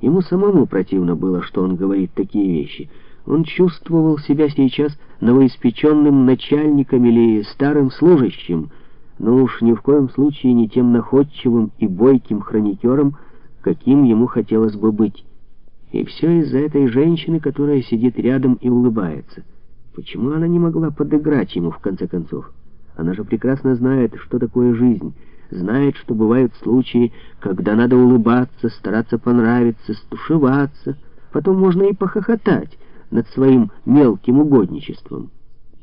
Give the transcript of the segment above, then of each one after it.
Ему самому противно было, что он говорит такие вещи. Он чувствовал себя сейчас новоиспеченным начальником или старым служащим, но уж ни в коем случае не тем находчивым и бойким хроникером, каким ему хотелось бы быть. И все из-за этой женщины, которая сидит рядом и улыбается. Почему она не могла подыграть ему, в конце концов? Она же прекрасно знает, что такое жизнь, знает, что бывают случаи, когда надо улыбаться, стараться понравиться, стушеваться. Потом можно и похохотать над своим мелким угодничеством.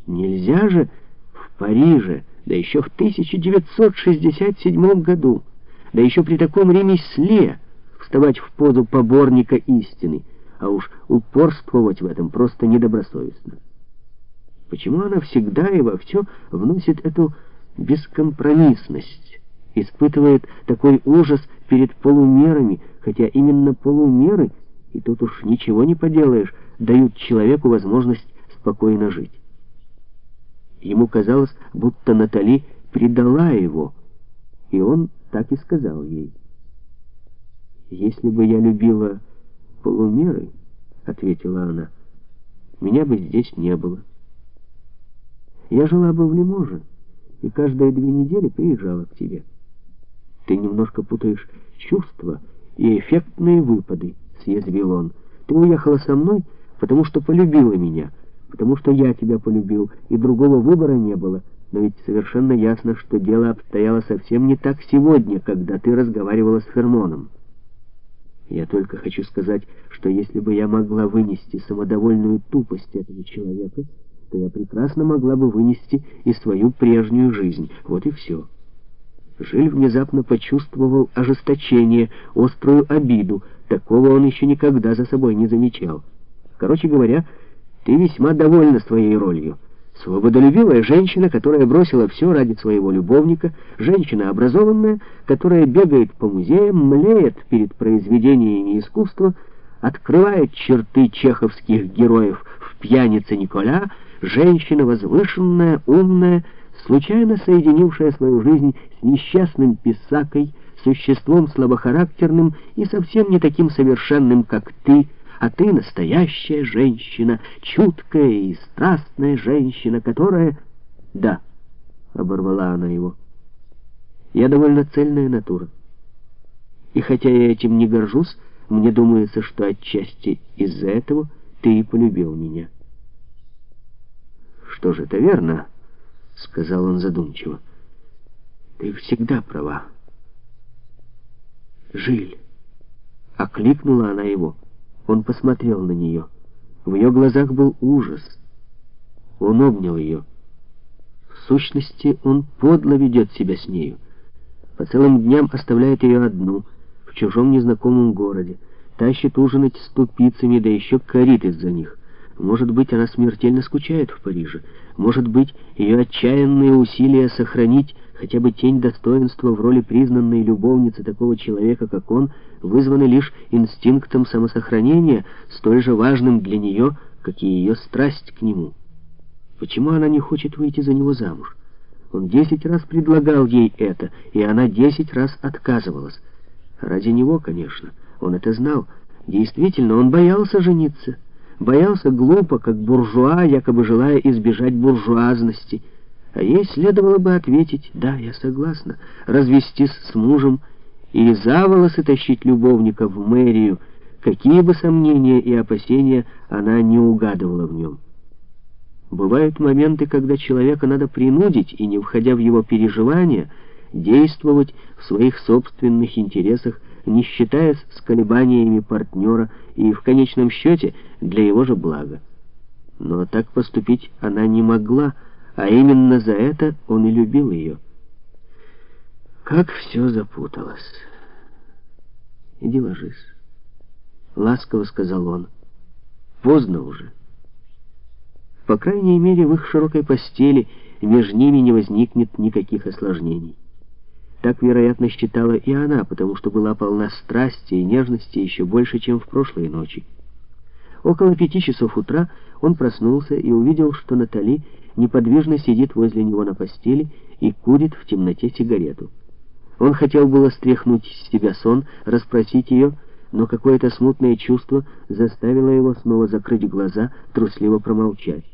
Нельзя же в Париже, да еще в 1967 году, да еще при таком ремесле, вставать в позу поборника истины, а уж упорствовать в этом просто недобросовестно. Почему она всегда и во все вносит эту бескомпромиссность, испытывает такой ужас перед полумерами, хотя именно полумеры, и тут уж ничего не поделаешь, дают человеку возможность спокойно жить. Ему казалось, будто Натали предала его, и он так и сказал ей. «Если бы я любила полумеры, — ответила она, — меня бы здесь не было. Я жила бы в Лиможе, и каждые две недели приезжала к тебе. Ты немножко путаешь чувства и эффектные выпады, — съязвил он. Ты уехала со мной, потому что полюбила меня, потому что я тебя полюбил, и другого выбора не было». Но ведь совершенно ясно, что дело обстояло совсем не так сегодня, когда ты разговаривала с Фермоном. Я только хочу сказать, что если бы я могла вынести самодовольную тупость этого человека, то я прекрасно могла бы вынести и свою прежнюю жизнь. Вот и все. Жиль внезапно почувствовал ожесточение, острую обиду. Такого он еще никогда за собой не замечал. Короче говоря, ты весьма довольна своей ролью. Свободолюбивая женщина, которая бросила все ради своего любовника, женщина образованная, которая бегает по музеям, млеет перед произведениями искусства, открывает черты чеховских героев в «Пьянице Николя», женщина возвышенная, умная, случайно соединившая свою жизнь с несчастным писакой, существом слабохарактерным и совсем не таким совершенным, как ты, а ты настоящая женщина, чуткая и страстная женщина, которая... Да, оборвала она его. Я довольно цельная натура. И хотя я этим не горжусь, мне думается, что отчасти из-за этого ты и полюбил меня. Что же, это верно, сказал он задумчиво. Ты всегда права. Жиль, окликнула она его. Он посмотрел на нее. В ее глазах был ужас. Он обнял ее. В сущности, он подло ведет себя с нею. По целым дням оставляет ее одну, в чужом незнакомом городе, тащит ужинать с тупицами, да еще корит из-за них. Может быть, она смертельно скучает в Париже. Может быть, ее отчаянные усилия сохранить хотя бы тень достоинства в роли признанной любовницы такого человека, как он, вызваны лишь инстинктом самосохранения, столь же важным для нее, как и ее страсть к нему. Почему она не хочет выйти за него замуж? Он десять раз предлагал ей это, и она десять раз отказывалась. Ради него, конечно, он это знал. Действительно, он боялся жениться. Боялся глупо, как буржуа, якобы желая избежать буржуазности. А ей следовало бы ответить, да, я согласна, развестись с мужем и за волосы тащить любовника в мэрию, какие бы сомнения и опасения она не угадывала в нем. Бывают моменты, когда человека надо принудить, и не входя в его переживания, действовать в своих собственных интересах, не считаясь с колебаниями партнера и, в конечном счете, для его же блага. Но так поступить она не могла, а именно за это он и любил ее. Как все запуталось. «Иди ложись», — ласково сказал он. «Поздно уже». По крайней мере, в их широкой постели между ними не возникнет никаких осложнений. Так, вероятно, считала и она, потому что была полна страсти и нежности еще больше, чем в прошлые ночи. Около пяти часов утра он проснулся и увидел, что Натали неподвижно сидит возле него на постели и курит в темноте сигарету. Он хотел было стряхнуть с себя сон, расспросить ее, но какое-то смутное чувство заставило его снова закрыть глаза, трусливо промолчать.